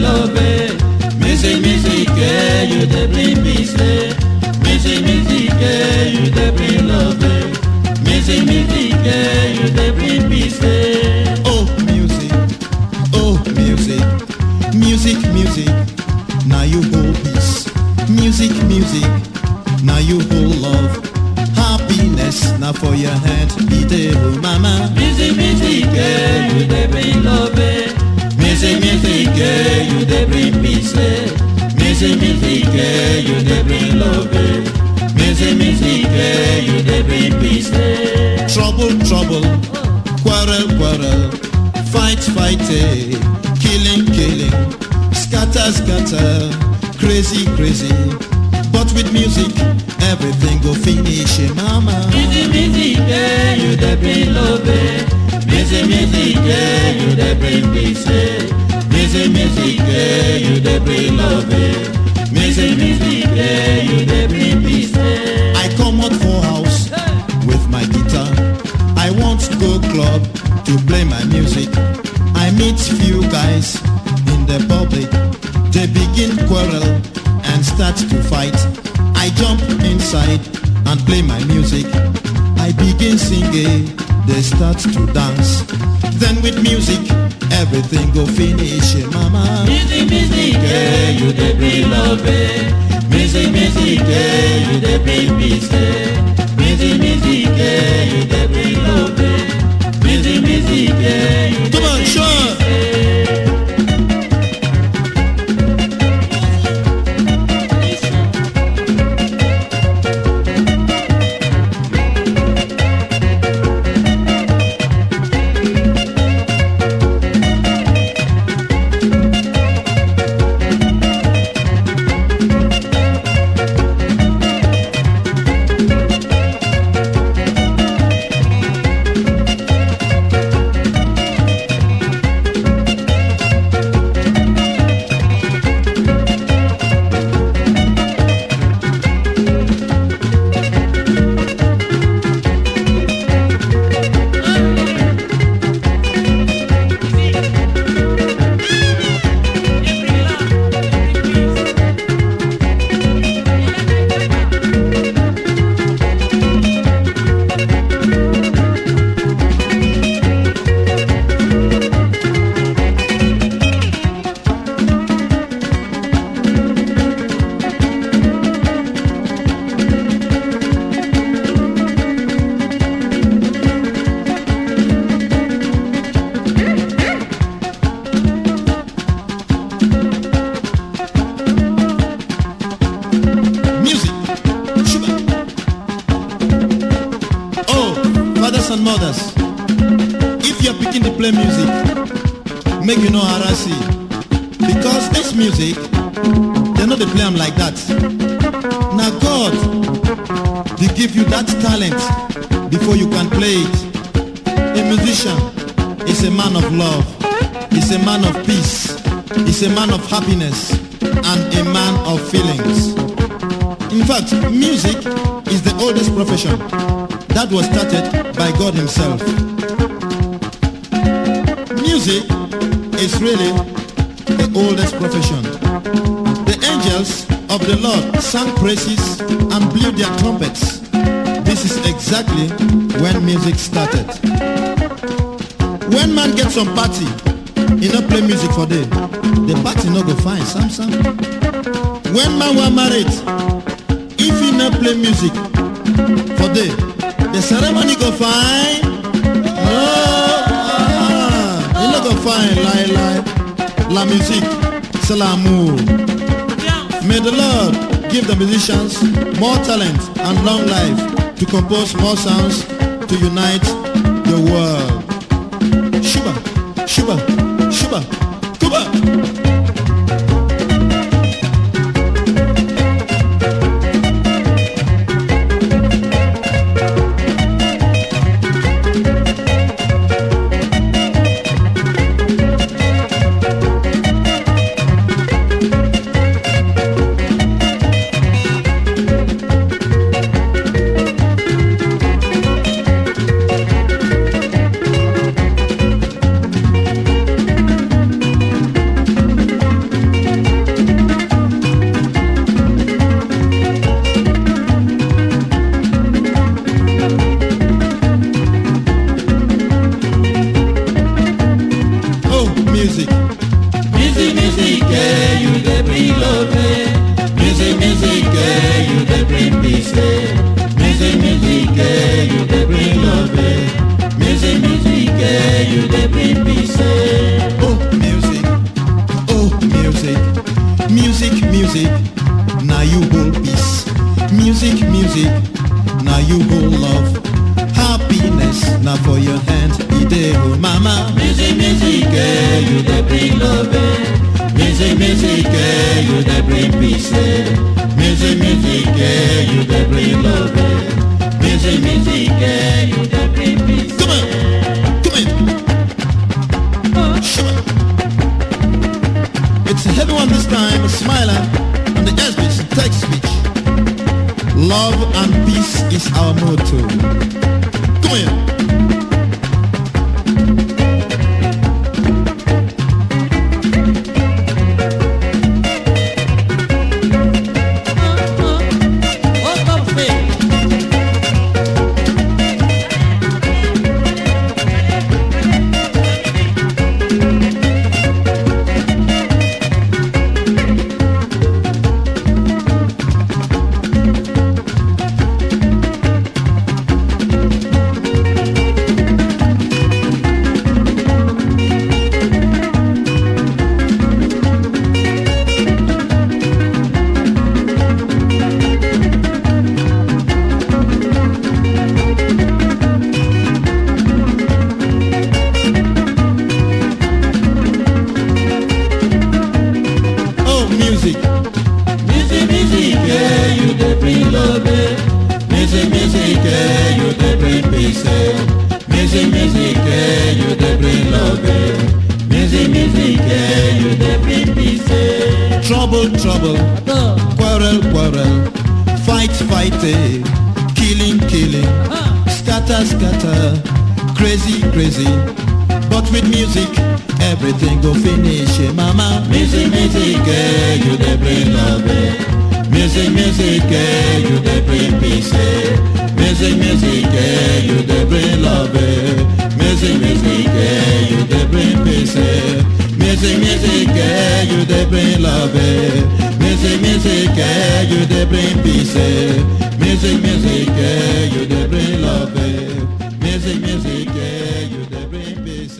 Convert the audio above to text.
love it. Music, music, yeah, you the bring me say. Music, music, you the bring love it. Music, you the bring me. Dey bring peace, eh. Music, music, eh, you dey bring love, eh. Music, music, eh, you dey bring peace, eh. Trouble, trouble, quarrel, quarrel, fight, fight, eh. killing, killing, scatter, scatter, crazy, crazy. But with music, everything go finish, eh, mama. Music, music, eh, you dey bring love, eh. Music, music, eh, you dey bring peace, eh. Music, music, eh, you dey bring love. Music, music, eh, you dey bring peace. I come out for house with my guitar. I want to go club to play my music. I meet few guys in the public. They begin quarrel and start to fight. I jump inside and play my music. I begin singing, they start to dance. Then with music, everything go finish, eh, mama. Music, music, eh, you dey bring love. Music, music, eh, you dey bring peace, mothers, if you're picking to play music, make you know harass. Because this music, they know they play them like that. Now God, they give you that talent before you can play it. A musician is a man of love, is a man of peace, is a man of happiness, and a man of feelings. In fact, music is the oldest profession that was started by God himself. Music is really the oldest profession. The angels of the Lord sang praises and blew their trumpets. This is exactly when music started. When man gets some party, he no play music for them. The party no go fine, Sam Sam. When man was married, if he no play music for day, the ceremony go fine. No, ah, he no go fine. Lie, lie. La musique, c'est l'amour. May the Lord give the musicians more talent and long life to compose more sounds to unite the world. Shuba, shuba, shuba, music. Music, music, eh, you dey bring love. Music, music, eh, you dey bring peace. Music, music, eh, you dey bring love. Music, music, eh, you dey bring peace. Oh, music, oh, music, music, music, now you hold peace. Music, music, now you hold love. Happiness, now for your hands oh mama. Music, music, eh, you dey bring love. eh. Music, music, eh, you dey bring peace. eh. Music, music, eh, you dey bring love. eh. Music, music, eh, you dey bring peace. Come on, come in. Sure. It's everyone this time, smiling on the S speech, text speech. Love and peace is our motto. Music, music, eh, you dey bring love. eh. Music, music, eh, you dey bring peace. eh. Trouble, trouble. Quarrel, quarrel. Fight, fight. eh. Killing, killing. Scatter, scatter. Crazy, crazy. But with music, everything go finish, eh, mama. Music, music, eh, you dey bring love. eh. Music, music, eh, you dey bring peace. eh. Music, music, eh, you dey bring love music, music, yeah, you they bring peace. Eh. Music, music, yeah, you they bring love. Eh. Music, music, yeah, you they bring peace. Eh. Music, music, yeah, you they bring love. Music, music, yeah, you they bring peace.